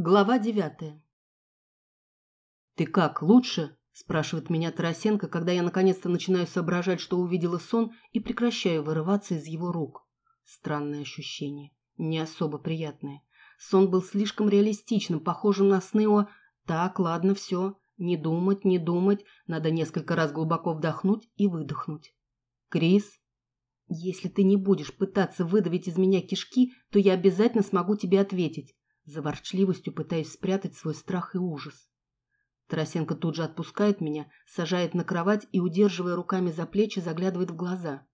Глава девятая. «Ты как, лучше?» – спрашивает меня Тарасенко, когда я наконец-то начинаю соображать, что увидела сон, и прекращаю вырываться из его рук. Странное ощущение, не особо приятное. Сон был слишком реалистичным, похожим на сны о «так, ладно, все, не думать, не думать, надо несколько раз глубоко вдохнуть и выдохнуть». «Крис?» «Если ты не будешь пытаться выдавить из меня кишки, то я обязательно смогу тебе ответить за ворчливостью пытаясь спрятать свой страх и ужас. Тарасенко тут же отпускает меня, сажает на кровать и, удерживая руками за плечи, заглядывает в глаза.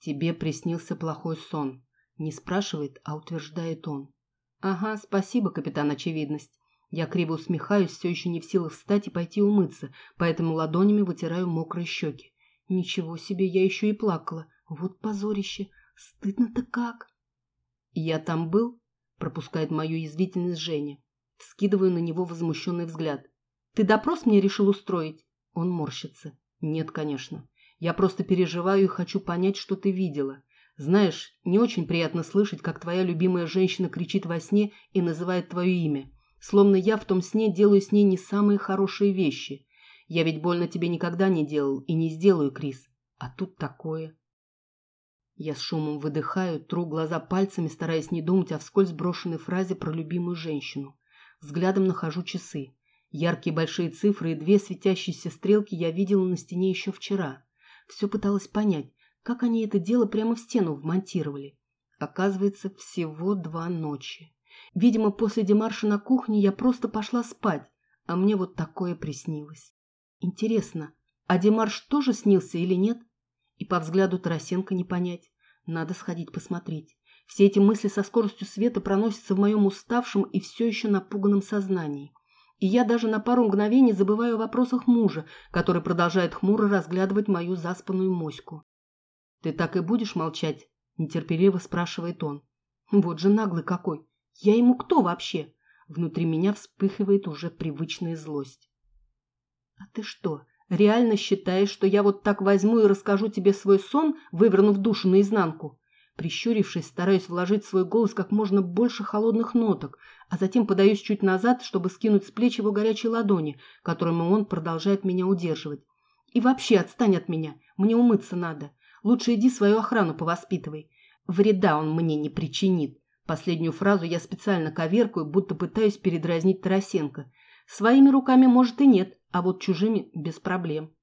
«Тебе приснился плохой сон», — не спрашивает, а утверждает он. «Ага, спасибо, капитан Очевидность». Я криво усмехаюсь, все еще не в силах встать и пойти умыться, поэтому ладонями вытираю мокрые щеки. Ничего себе, я еще и плакала. Вот позорище. Стыдно-то как. Я там был? Пропускает мою язвительность Женя. Вскидываю на него возмущенный взгляд. «Ты допрос мне решил устроить?» Он морщится. «Нет, конечно. Я просто переживаю и хочу понять, что ты видела. Знаешь, не очень приятно слышать, как твоя любимая женщина кричит во сне и называет твое имя. Словно я в том сне делаю с ней не самые хорошие вещи. Я ведь больно тебе никогда не делал и не сделаю, Крис. А тут такое. Я с шумом выдыхаю, тру глаза пальцами, стараясь не думать о вскользь брошенной фразе про любимую женщину. Взглядом нахожу часы. Яркие большие цифры и две светящиеся стрелки я видела на стене еще вчера. Все пыталась понять, как они это дело прямо в стену вмонтировали. Оказывается, всего два ночи. Видимо, после демарша на кухне я просто пошла спать, а мне вот такое приснилось. Интересно, а демарш тоже снился или нет? И по взгляду Тарасенко не понять. Надо сходить посмотреть. Все эти мысли со скоростью света проносятся в моем уставшем и все еще напуганном сознании. И я даже на пару мгновений забываю о вопросах мужа, который продолжает хмуро разглядывать мою заспанную моську. «Ты так и будешь молчать?» – нетерпеливо спрашивает он. «Вот же наглый какой! Я ему кто вообще?» Внутри меня вспыхивает уже привычная злость. «А ты что, Реально считаешь, что я вот так возьму и расскажу тебе свой сон, вывернув душу наизнанку? Прищурившись, стараюсь вложить в свой голос как можно больше холодных ноток, а затем подаюсь чуть назад, чтобы скинуть с плеч его горячие ладони, которыми он продолжает меня удерживать. И вообще отстань от меня, мне умыться надо. Лучше иди свою охрану повоспитывай. Вреда он мне не причинит. Последнюю фразу я специально коверкаю, будто пытаюсь передразнить Тарасенко. Своими руками, может, и нет, а вот чужими без проблем.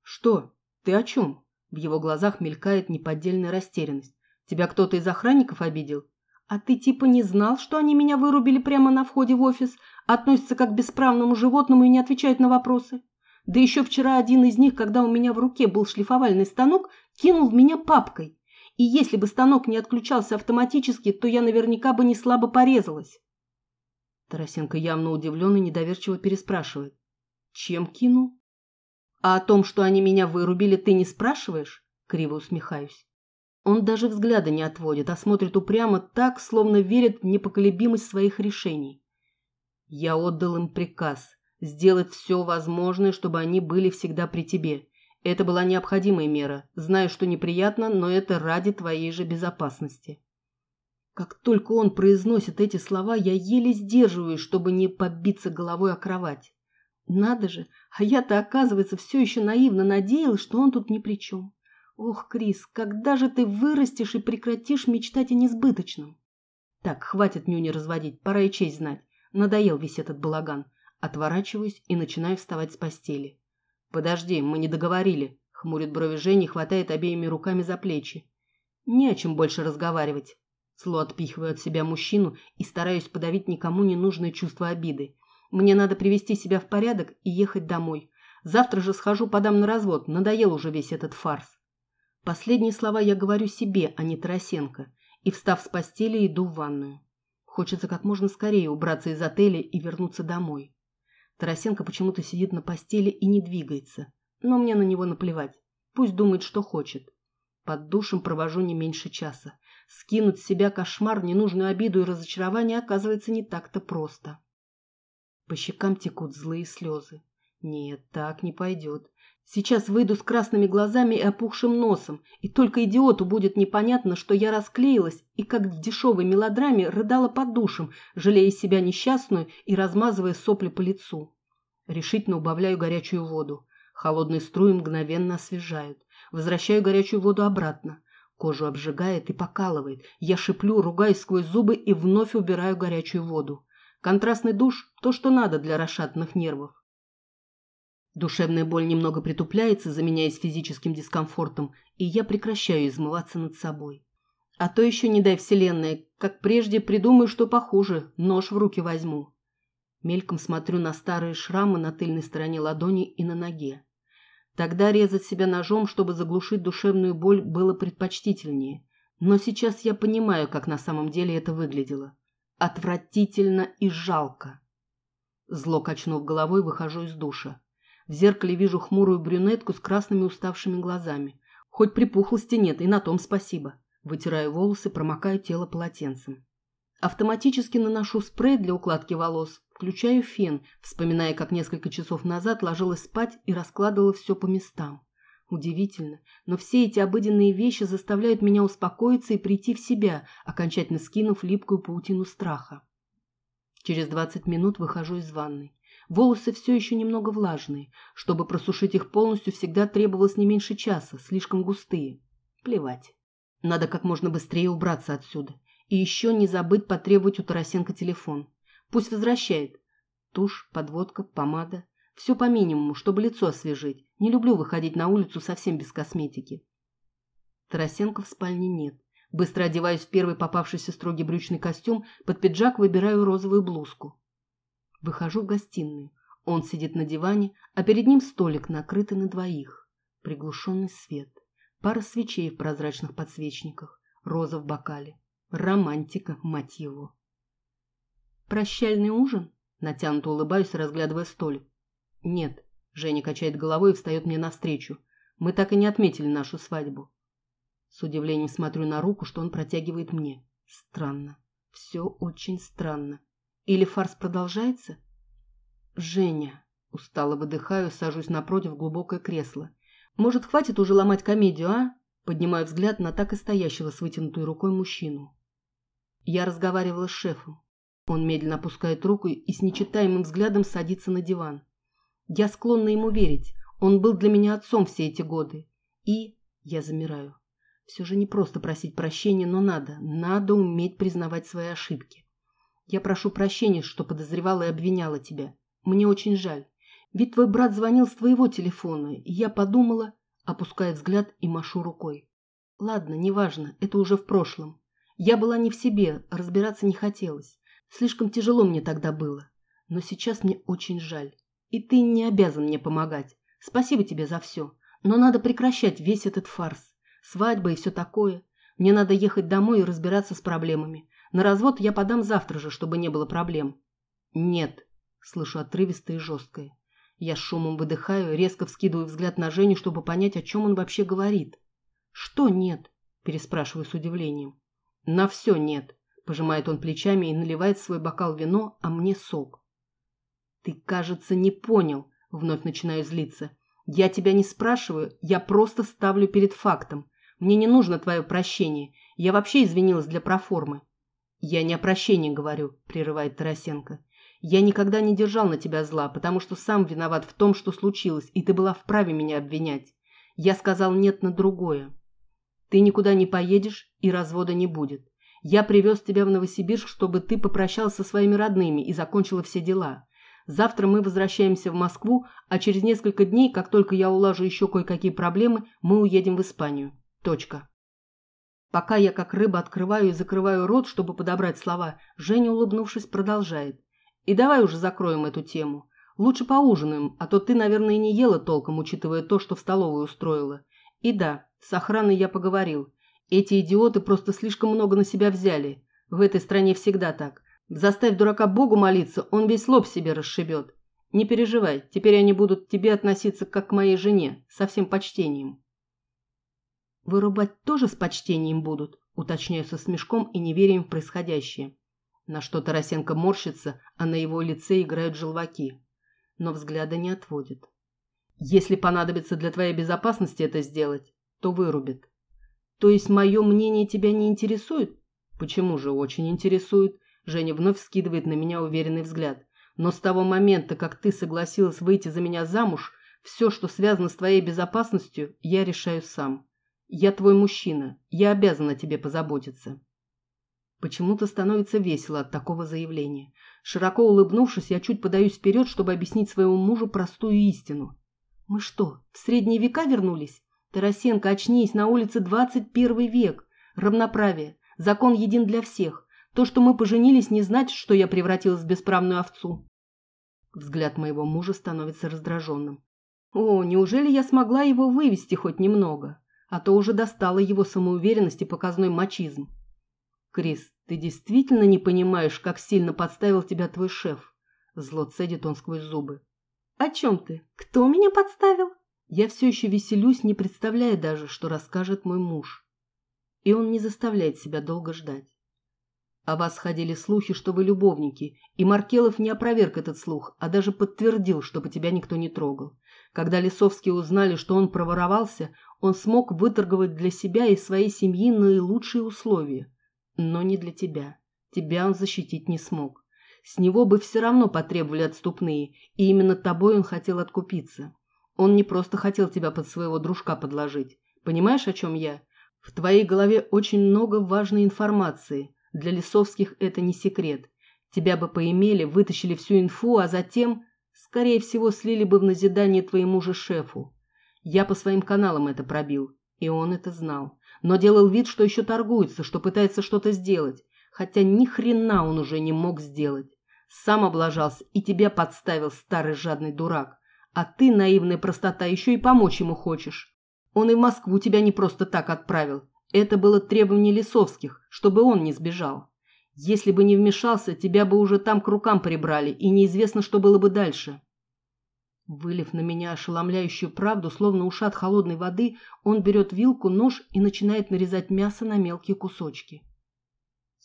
Что? Ты о чем? В его глазах мелькает неподдельная растерянность. Тебя кто-то из охранников обидел? А ты типа не знал, что они меня вырубили прямо на входе в офис, относятся как к бесправному животному и не отвечают на вопросы? Да еще вчера один из них, когда у меня в руке был шлифовальный станок, кинул в меня папкой. И если бы станок не отключался автоматически, то я наверняка бы не слабо порезалась. Тарасенко явно удивленно и недоверчиво переспрашивает. Чем кинул? А о том, что они меня вырубили, ты не спрашиваешь? Криво усмехаюсь. Он даже взгляда не отводит, а смотрит упрямо так, словно верит в непоколебимость своих решений. Я отдал им приказ сделать все возможное, чтобы они были всегда при тебе. Это была необходимая мера. Знаю, что неприятно, но это ради твоей же безопасности. Как только он произносит эти слова, я еле сдерживаюсь, чтобы не побиться головой о кровать. Надо же, а я-то, оказывается, все еще наивно надеялась, что он тут ни при чем. Ох, Крис, когда же ты вырастешь и прекратишь мечтать о несбыточном? Так, хватит нюни разводить, пора и честь знать. Надоел весь этот балаган. Отворачиваюсь и начинаю вставать с постели. «Подожди, мы не договорили», — хмурит брови Жени, хватает обеими руками за плечи. «Не о чем больше разговаривать». Зло отпихиваю от себя мужчину и стараюсь подавить никому не нужное чувство обиды. Мне надо привести себя в порядок и ехать домой. Завтра же схожу, подам на развод. Надоел уже весь этот фарс. Последние слова я говорю себе, а не Тарасенко. И, встав с постели, иду в ванную. Хочется как можно скорее убраться из отеля и вернуться домой. Тарасенко почему-то сидит на постели и не двигается. Но мне на него наплевать. Пусть думает, что хочет. Под душем провожу не меньше часа. Скинуть с себя кошмар, ненужную обиду и разочарование оказывается не так-то просто. По щекам текут злые слезы. Нет, так не пойдет. Сейчас выйду с красными глазами и опухшим носом, и только идиоту будет непонятно, что я расклеилась и, как в дешевой мелодраме, рыдала под душем, жалея себя несчастную и размазывая сопли по лицу. Решительно убавляю горячую воду. Холодные струи мгновенно освежают. Возвращаю горячую воду обратно. Кожу обжигает и покалывает. Я шиплю, ругаюсь сквозь зубы и вновь убираю горячую воду. Контрастный душ – то, что надо для расшатанных нервов. Душевная боль немного притупляется, заменяясь физическим дискомфортом, и я прекращаю измываться над собой. А то еще, не дай вселенная, как прежде придумаю, что похуже, нож в руки возьму. Мельком смотрю на старые шрамы на тыльной стороне ладони и на ноге. Тогда резать себя ножом, чтобы заглушить душевную боль, было предпочтительнее. Но сейчас я понимаю, как на самом деле это выглядело. Отвратительно и жалко. Зло качнув головой, выхожу из душа. В зеркале вижу хмурую брюнетку с красными уставшими глазами. Хоть припухлости нет, и на том спасибо. Вытираю волосы, промокаю тело полотенцем. Автоматически наношу спрей для укладки волос, включаю фен, вспоминая, как несколько часов назад ложилась спать и раскладывала все по местам. Удивительно, но все эти обыденные вещи заставляют меня успокоиться и прийти в себя, окончательно скинув липкую паутину страха. Через двадцать минут выхожу из ванной. Волосы все еще немного влажные. Чтобы просушить их полностью, всегда требовалось не меньше часа, слишком густые. Плевать. Надо как можно быстрее убраться отсюда. И еще не забыть потребовать у Тарасенко телефон. Пусть возвращает. Тушь, подводка, помада. Все по минимуму, чтобы лицо освежить. Не люблю выходить на улицу совсем без косметики. Тарасенко в спальне нет. Быстро одеваюсь в первый попавшийся строгий брючный костюм, под пиджак выбираю розовую блузку. Выхожу в гостиную. Он сидит на диване, а перед ним столик, накрытый на двоих. Приглушенный свет. Пара свечей в прозрачных подсвечниках. Роза в бокале. Романтика, мать его. «Прощальный ужин?» Натянуто улыбаюсь, разглядывая столик. «Нет». Женя качает головой и встает мне навстречу. «Мы так и не отметили нашу свадьбу». С удивлением смотрю на руку, что он протягивает мне. Странно. Все очень странно. Или фарс продолжается? «Женя». Устало выдыхаю, сажусь напротив глубокое кресло. «Может, хватит уже ломать комедию, а?» Поднимаю взгляд на так и стоящего с вытянутой рукой мужчину. Я разговаривала с шефом. Он медленно опускает руку и с нечитаемым взглядом садится на диван. Я склонна ему верить. Он был для меня отцом все эти годы. И я замираю. Все же не просто просить прощения, но надо. Надо уметь признавать свои ошибки. Я прошу прощения, что подозревала и обвиняла тебя. Мне очень жаль. Ведь твой брат звонил с твоего телефона, и я подумала, опуская взгляд и машу рукой. Ладно, неважно, это уже в прошлом. Я была не в себе, разбираться не хотелось. Слишком тяжело мне тогда было. Но сейчас мне очень жаль. И ты не обязан мне помогать. Спасибо тебе за все. Но надо прекращать весь этот фарс. Свадьба и все такое. Мне надо ехать домой и разбираться с проблемами. На развод я подам завтра же, чтобы не было проблем. Нет, слышу отрывистое и жесткое. Я с шумом выдыхаю, резко вскидываю взгляд на Женю, чтобы понять, о чем он вообще говорит. Что нет? Переспрашиваю с удивлением. На все нет. Пожимает он плечами и наливает в свой бокал вино, а мне сок. Ты, кажется, не понял. Вновь начинаю злиться. Я тебя не спрашиваю, я просто ставлю перед фактом. Мне не нужно твое прощение. Я вообще извинилась для проформы. Я не о прощении говорю, прерывает Тарасенко. Я никогда не держал на тебя зла, потому что сам виноват в том, что случилось, и ты была вправе меня обвинять. Я сказал нет на другое. Ты никуда не поедешь, и развода не будет. Я привез тебя в Новосибирск, чтобы ты попрощалась со своими родными и закончила все дела. Завтра мы возвращаемся в Москву, а через несколько дней, как только я улажу еще кое-какие проблемы, мы уедем в Испанию. Точка. Пока я как рыба открываю и закрываю рот, чтобы подобрать слова, Женя, улыбнувшись, продолжает. И давай уже закроем эту тему. Лучше поужинаем, а то ты, наверное, не ела толком, учитывая то, что в столовую устроила. И да, с охраной я поговорил. Эти идиоты просто слишком много на себя взяли. В этой стране всегда так. Заставь дурака Богу молиться, он весь лоб себе расшибет. Не переживай, теперь они будут к тебе относиться как к моей жене, со всем почтением. Вырубать тоже с почтением будут, уточняю со смешком и неверием в происходящее. На что Тарасенко морщится, а на его лице играют желваки. Но взгляда не отводит. Если понадобится для твоей безопасности это сделать, то вырубит. То есть мое мнение тебя не интересует? Почему же очень интересует? Женя вновь скидывает на меня уверенный взгляд. Но с того момента, как ты согласилась выйти за меня замуж, все, что связано с твоей безопасностью, я решаю сам. Я твой мужчина, я обязана тебе позаботиться. Почему-то становится весело от такого заявления. Широко улыбнувшись, я чуть подаюсь вперед, чтобы объяснить своему мужу простую истину. Мы что, в средние века вернулись? Тарасенко, очнись, на улице двадцать первый век. Равноправие. Закон един для всех. То, что мы поженились, не значит, что я превратилась в бесправную овцу. Взгляд моего мужа становится раздраженным. О, неужели я смогла его вывести хоть немного? А то уже достала его самоуверенность и показной мачизм. Крис, ты действительно не понимаешь, как сильно подставил тебя твой шеф? Зло цедит он сквозь зубы. О чем ты? Кто меня подставил? Я все еще веселюсь, не представляя даже, что расскажет мой муж. И он не заставляет себя долго ждать. О вас ходили слухи, что вы любовники, и Маркелов не опроверг этот слух, а даже подтвердил, чтобы тебя никто не трогал. Когда Лисовские узнали, что он проворовался, он смог выторговать для себя и своей семьи наилучшие условия. Но не для тебя. Тебя он защитить не смог. С него бы все равно потребовали отступные, и именно тобой он хотел откупиться. Он не просто хотел тебя под своего дружка подложить. Понимаешь, о чем я? В твоей голове очень много важной информации. Для Лисовских это не секрет. Тебя бы поимели, вытащили всю инфу, а затем Скорее всего, слили бы в назидание твоему же шефу. Я по своим каналам это пробил, и он это знал. Но делал вид, что еще торгуется, что пытается что-то сделать. Хотя ни хрена он уже не мог сделать. Сам облажался и тебя подставил, старый жадный дурак. А ты, наивная простота, еще и помочь ему хочешь. Он и в Москву тебя не просто так отправил. Это было требование Лисовских, чтобы он не сбежал. Если бы не вмешался, тебя бы уже там к рукам прибрали, и неизвестно, что было бы дальше. Вылив на меня ошеломляющую правду, словно ушат холодной воды, он берет вилку, нож и начинает нарезать мясо на мелкие кусочки.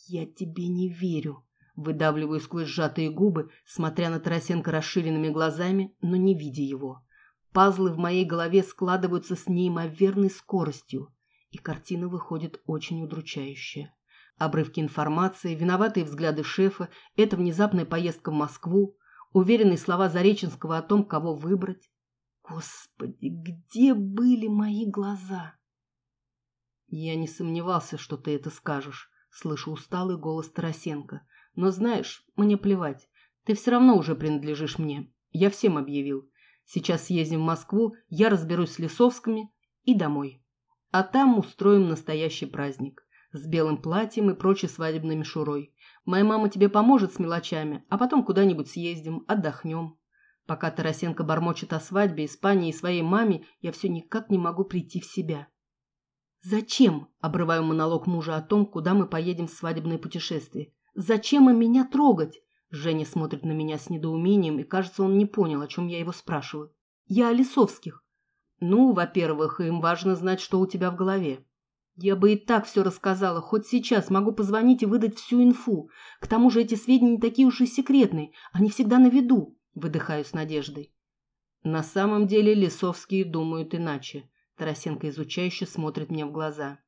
«Я тебе не верю», — выдавливаю сквозь сжатые губы, смотря на Тарасенко расширенными глазами, но не видя его. Пазлы в моей голове складываются с неимоверной скоростью, и картина выходит очень удручающая. Обрывки информации, виноватые взгляды шефа, эта внезапная поездка в Москву, уверенные слова Зареченского о том, кого выбрать. Господи, где были мои глаза? Я не сомневался, что ты это скажешь, слышу усталый голос Тарасенко. Но знаешь, мне плевать. Ты все равно уже принадлежишь мне. Я всем объявил. Сейчас съездим в Москву, я разберусь с Лисовскими и домой. А там устроим настоящий праздник с белым платьем и прочей свадебной мишурой. Моя мама тебе поможет с мелочами, а потом куда-нибудь съездим, отдохнем. Пока Тарасенко бормочет о свадьбе, Испании и своей маме, я все никак не могу прийти в себя. «Зачем?» – обрываю монолог мужа о том, куда мы поедем в свадебное путешествие. «Зачем им меня трогать?» Женя смотрит на меня с недоумением, и, кажется, он не понял, о чем я его спрашиваю. «Я о Лисовских». «Ну, во-первых, им важно знать, что у тебя в голове. Я бы и так все рассказала, хоть сейчас могу позвонить и выдать всю инфу. К тому же эти сведения не такие уж и секретные, они всегда на виду, выдыхаю с надеждой. На самом деле Лисовские думают иначе. Тарасенко изучающе смотрит мне в глаза.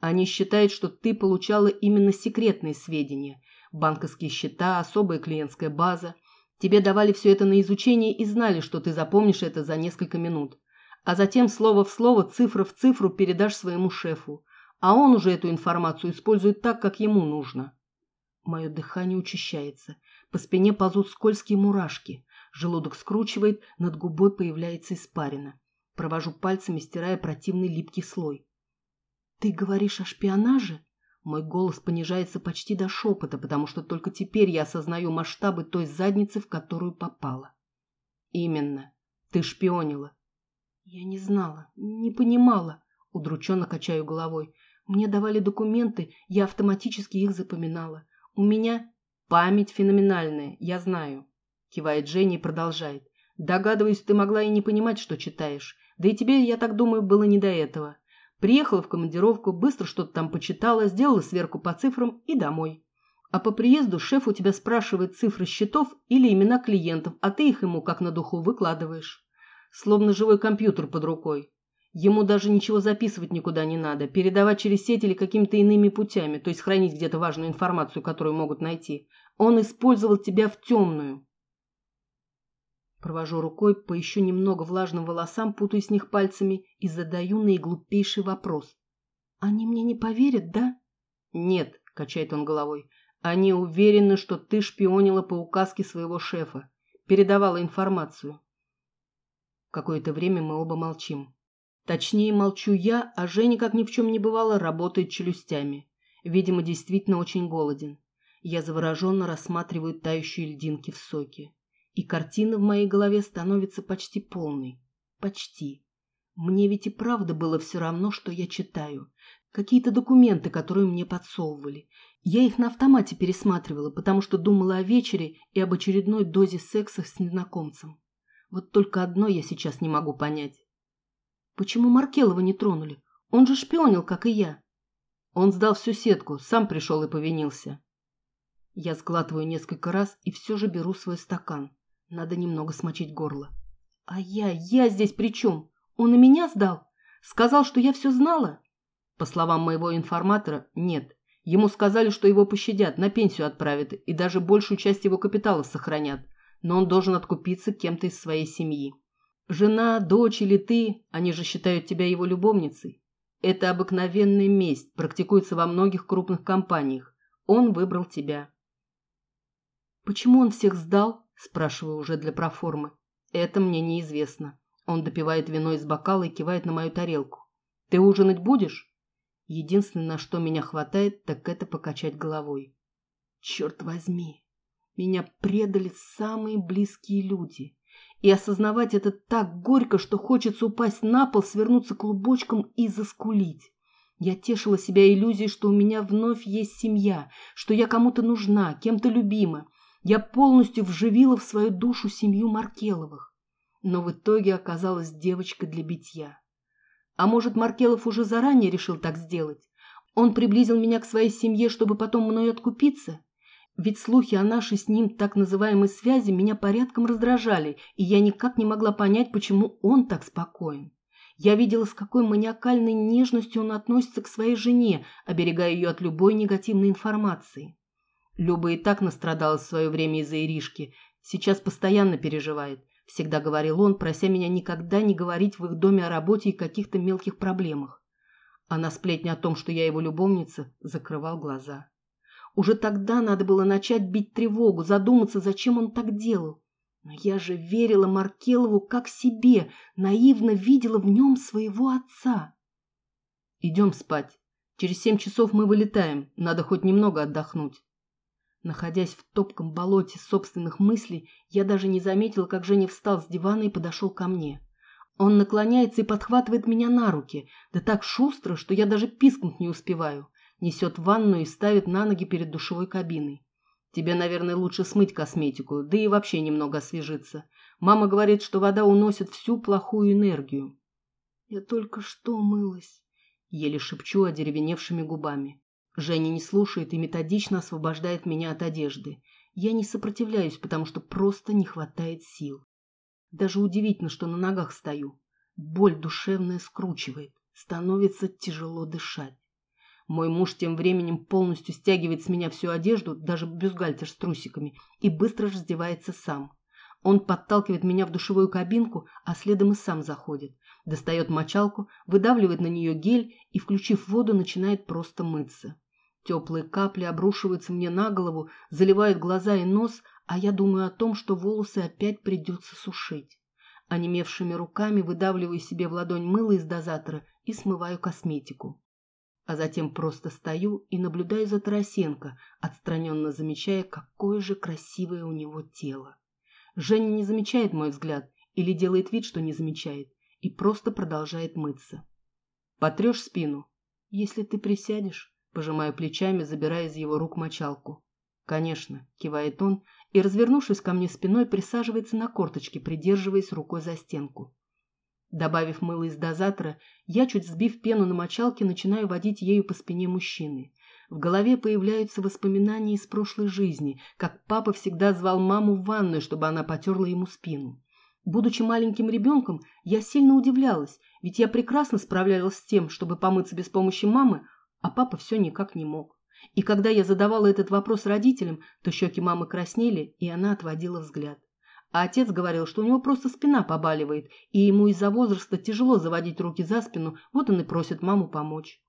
Они считают, что ты получала именно секретные сведения. Банковские счета, особая клиентская база. Тебе давали все это на изучение и знали, что ты запомнишь это за несколько минут. А затем слово в слово, цифра в цифру передашь своему шефу а он уже эту информацию использует так, как ему нужно. Мое дыхание учащается, по спине ползут скользкие мурашки, желудок скручивает, над губой появляется испарина. Провожу пальцами, стирая противный липкий слой. «Ты говоришь о шпионаже?» Мой голос понижается почти до шепота, потому что только теперь я осознаю масштабы той задницы, в которую попала. «Именно. Ты шпионила». «Я не знала, не понимала», — удрученно качаю головой. Мне давали документы, я автоматически их запоминала. У меня память феноменальная, я знаю. Кивает Женя и продолжает. Догадываюсь, ты могла и не понимать, что читаешь. Да и тебе, я так думаю, было не до этого. Приехала в командировку, быстро что-то там почитала, сделала сверку по цифрам и домой. А по приезду шеф у тебя спрашивает цифры счетов или имена клиентов, а ты их ему как на духу выкладываешь. Словно живой компьютер под рукой. Ему даже ничего записывать никуда не надо, передавать через сеть или какими-то иными путями, то есть хранить где-то важную информацию, которую могут найти. Он использовал тебя в темную. Провожу рукой по еще немного влажным волосам, путаю с них пальцами и задаю наиглупейший вопрос. «Они мне не поверят, да?» «Нет», — качает он головой. «Они уверены, что ты шпионила по указке своего шефа, передавала информацию». Какое-то время мы оба молчим. Точнее, молчу я, а Женя, как ни в чем не бывало, работает челюстями. Видимо, действительно очень голоден. Я завороженно рассматриваю тающие льдинки в соке. И картина в моей голове становится почти полной. Почти. Мне ведь и правда было все равно, что я читаю. Какие-то документы, которые мне подсовывали. Я их на автомате пересматривала, потому что думала о вечере и об очередной дозе секса с незнакомцем. Вот только одно я сейчас не могу понять. Почему Маркелова не тронули? Он же шпионил, как и я. Он сдал всю сетку, сам пришел и повинился. Я сглатываю несколько раз и все же беру свой стакан. Надо немного смочить горло. А я, я здесь при чем? Он и меня сдал? Сказал, что я все знала? По словам моего информатора, нет. Ему сказали, что его пощадят, на пенсию отправят и даже большую часть его капитала сохранят. Но он должен откупиться кем-то из своей семьи. Жена, дочь или ты, они же считают тебя его любовницей. Это обыкновенная месть, практикуется во многих крупных компаниях. Он выбрал тебя. Почему он всех сдал? Спрашиваю уже для проформы. Это мне неизвестно. Он допивает вино из бокала и кивает на мою тарелку. Ты ужинать будешь? Единственное, на что меня хватает, так это покачать головой. Черт возьми, меня предали самые близкие люди. И осознавать это так горько, что хочется упасть на пол, свернуться клубочком и заскулить. Я тешила себя иллюзией, что у меня вновь есть семья, что я кому-то нужна, кем-то любима. Я полностью вживила в свою душу семью Маркеловых. Но в итоге оказалась девочкой для битья. А может, Маркелов уже заранее решил так сделать? Он приблизил меня к своей семье, чтобы потом мной откупиться? Ведь слухи о нашей с ним так называемой связи меня порядком раздражали, и я никак не могла понять, почему он так спокоен. Я видела, с какой маниакальной нежностью он относится к своей жене, оберегая ее от любой негативной информации. Люба и так настрадалась в свое время из-за Иришки, сейчас постоянно переживает. Всегда говорил он, прося меня никогда не говорить в их доме о работе и каких-то мелких проблемах. А на сплетни о том, что я его любовница, закрывал глаза. Уже тогда надо было начать бить тревогу, задуматься, зачем он так делал. Но я же верила Маркелову как себе, наивно видела в нем своего отца. Идем спать. Через семь часов мы вылетаем, надо хоть немного отдохнуть. Находясь в топком болоте собственных мыслей, я даже не заметила, как Женя встал с дивана и подошел ко мне. Он наклоняется и подхватывает меня на руки, да так шустро, что я даже пискнуть не успеваю несет ванну и ставит на ноги перед душевой кабиной. Тебе, наверное, лучше смыть косметику, да и вообще немного освежиться. Мама говорит, что вода уносит всю плохую энергию. Я только что мылась. Еле шепчу одеревеневшими губами. Женя не слушает и методично освобождает меня от одежды. Я не сопротивляюсь, потому что просто не хватает сил. Даже удивительно, что на ногах стою. Боль душевная скручивает. Становится тяжело дышать. Мой муж тем временем полностью стягивает с меня всю одежду, даже бюстгальтер с трусиками, и быстро раздевается сам. Он подталкивает меня в душевую кабинку, а следом и сам заходит. Достает мочалку, выдавливает на нее гель и, включив воду, начинает просто мыться. Теплые капли обрушиваются мне на голову, заливают глаза и нос, а я думаю о том, что волосы опять придется сушить. Онемевшими руками выдавливаю себе в ладонь мыло из дозатора и смываю косметику а затем просто стою и наблюдаю за Тарасенко, отстраненно замечая, какое же красивое у него тело. Женя не замечает мой взгляд или делает вид, что не замечает, и просто продолжает мыться. «Потрешь спину?» «Если ты присядешь», — пожимаю плечами, забирая из его рук мочалку. «Конечно», — кивает он, и, развернувшись ко мне спиной, присаживается на корточки, придерживаясь рукой за стенку. Добавив мыло из дозатора, я, чуть сбив пену на мочалке, начинаю водить ею по спине мужчины. В голове появляются воспоминания из прошлой жизни, как папа всегда звал маму в ванную, чтобы она потерла ему спину. Будучи маленьким ребенком, я сильно удивлялась, ведь я прекрасно справлялась с тем, чтобы помыться без помощи мамы, а папа все никак не мог. И когда я задавала этот вопрос родителям, то щеки мамы краснели, и она отводила взгляд. А отец говорил, что у него просто спина побаливает, и ему из-за возраста тяжело заводить руки за спину, вот он и просит маму помочь.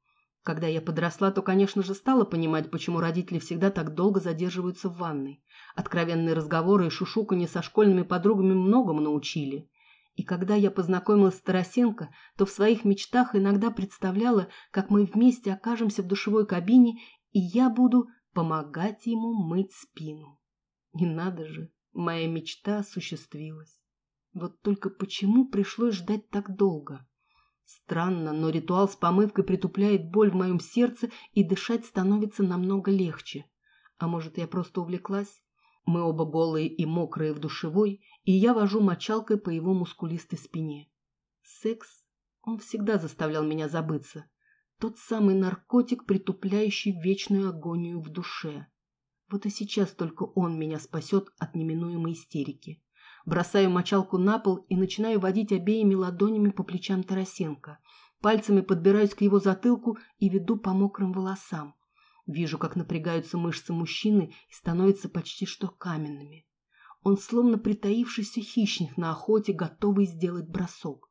Когда я подросла, то, конечно же, стала понимать, почему родители всегда так долго задерживаются в ванной. Откровенные разговоры и шушуканье со школьными подругами многому научили. И когда я познакомилась с Тарасенко, то в своих мечтах иногда представляла, как мы вместе окажемся в душевой кабине, и я буду помогать ему мыть спину. И надо же, Моя мечта осуществилась. Вот только почему пришлось ждать так долго? Странно, но ритуал с помывкой притупляет боль в моем сердце, и дышать становится намного легче. А может, я просто увлеклась? Мы оба голые и мокрые в душевой, и я вожу мочалкой по его мускулистой спине. Секс, он всегда заставлял меня забыться. Тот самый наркотик, притупляющий вечную агонию в душе. Вот и сейчас только он меня спасет от неминуемой истерики. Бросаю мочалку на пол и начинаю водить обеими ладонями по плечам Тарасенко. Пальцами подбираюсь к его затылку и веду по мокрым волосам. Вижу, как напрягаются мышцы мужчины и становятся почти что каменными. Он словно притаившийся хищник на охоте, готовый сделать бросок.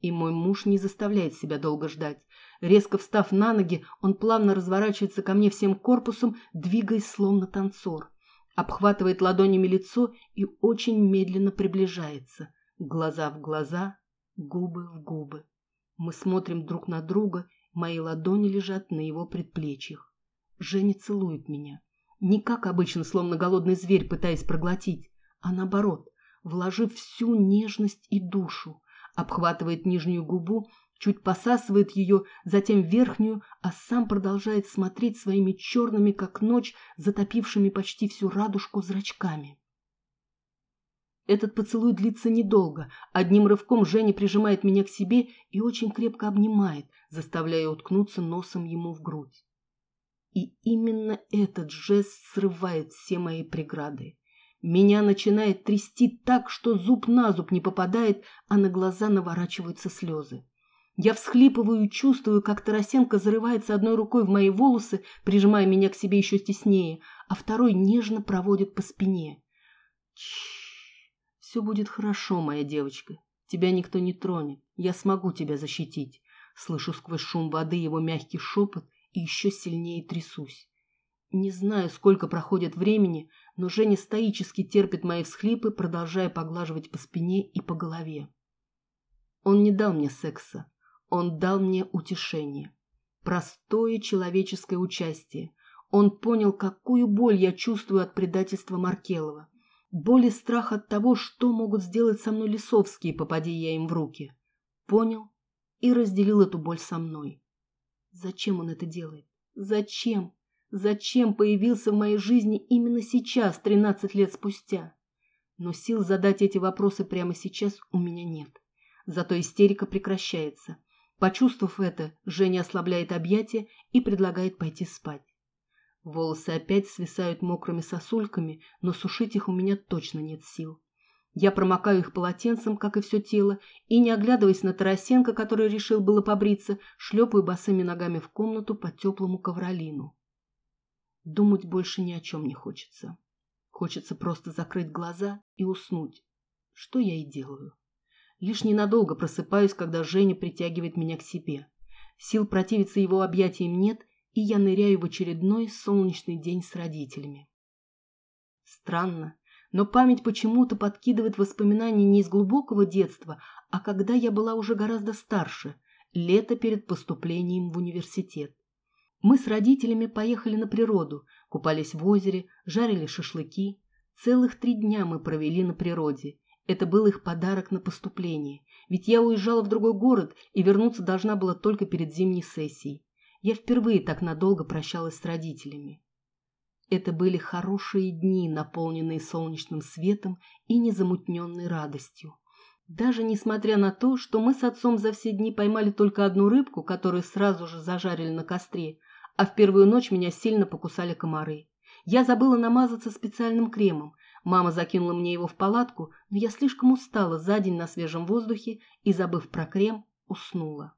И мой муж не заставляет себя долго ждать. Резко встав на ноги, он плавно разворачивается ко мне всем корпусом, двигаясь словно танцор. Обхватывает ладонями лицо и очень медленно приближается. Глаза в глаза, губы в губы. Мы смотрим друг на друга, мои ладони лежат на его предплечьях. Женя целует меня. Не как обычно, словно голодный зверь, пытаясь проглотить, а наоборот, вложив всю нежность и душу обхватывает нижнюю губу, чуть посасывает ее, затем верхнюю, а сам продолжает смотреть своими черными, как ночь, затопившими почти всю радужку зрачками. Этот поцелуй длится недолго. Одним рывком Женя прижимает меня к себе и очень крепко обнимает, заставляя уткнуться носом ему в грудь. И именно этот жест срывает все мои преграды. Меня начинает трясти так, что зуб на зуб не попадает, а на глаза наворачиваются слезы. Я всхлипываю чувствую, как Тарасенко зарывается одной рукой в мои волосы, прижимая меня к себе еще теснее, а второй нежно проводит по спине. Чш, все будет хорошо, моя девочка. Тебя никто не тронет. Я смогу тебя защитить. Слышу сквозь шум воды его мягкий шепот и еще сильнее трясусь. Не знаю, сколько проходит времени, но Женя стоически терпит мои всхлипы, продолжая поглаживать по спине и по голове. Он не дал мне секса, он дал мне утешение. Простое человеческое участие. Он понял, какую боль я чувствую от предательства Маркелова. Боль и страх от того, что могут сделать со мной лесовские, попади я им в руки. Понял и разделил эту боль со мной. Зачем он это делает? Зачем? Зачем появился в моей жизни именно сейчас, 13 лет спустя? Но сил задать эти вопросы прямо сейчас у меня нет. Зато истерика прекращается. Почувствовав это, Женя ослабляет объятия и предлагает пойти спать. Волосы опять свисают мокрыми сосульками, но сушить их у меня точно нет сил. Я промокаю их полотенцем, как и все тело, и, не оглядываясь на Тарасенко, который решил было побриться, шлепаю босыми ногами в комнату по теплому ковролину. Думать больше ни о чем не хочется. Хочется просто закрыть глаза и уснуть. Что я и делаю. Лишь ненадолго просыпаюсь, когда Женя притягивает меня к себе. Сил противиться его объятиям нет, и я ныряю в очередной солнечный день с родителями. Странно, но память почему-то подкидывает воспоминания не из глубокого детства, а когда я была уже гораздо старше, лето перед поступлением в университет. Мы с родителями поехали на природу, купались в озере, жарили шашлыки. Целых три дня мы провели на природе. Это был их подарок на поступление. Ведь я уезжала в другой город и вернуться должна была только перед зимней сессией. Я впервые так надолго прощалась с родителями. Это были хорошие дни, наполненные солнечным светом и незамутненной радостью. Даже несмотря на то, что мы с отцом за все дни поймали только одну рыбку, которую сразу же зажарили на костре, а в первую ночь меня сильно покусали комары. Я забыла намазаться специальным кремом. Мама закинула мне его в палатку, но я слишком устала за день на свежем воздухе и, забыв про крем, уснула.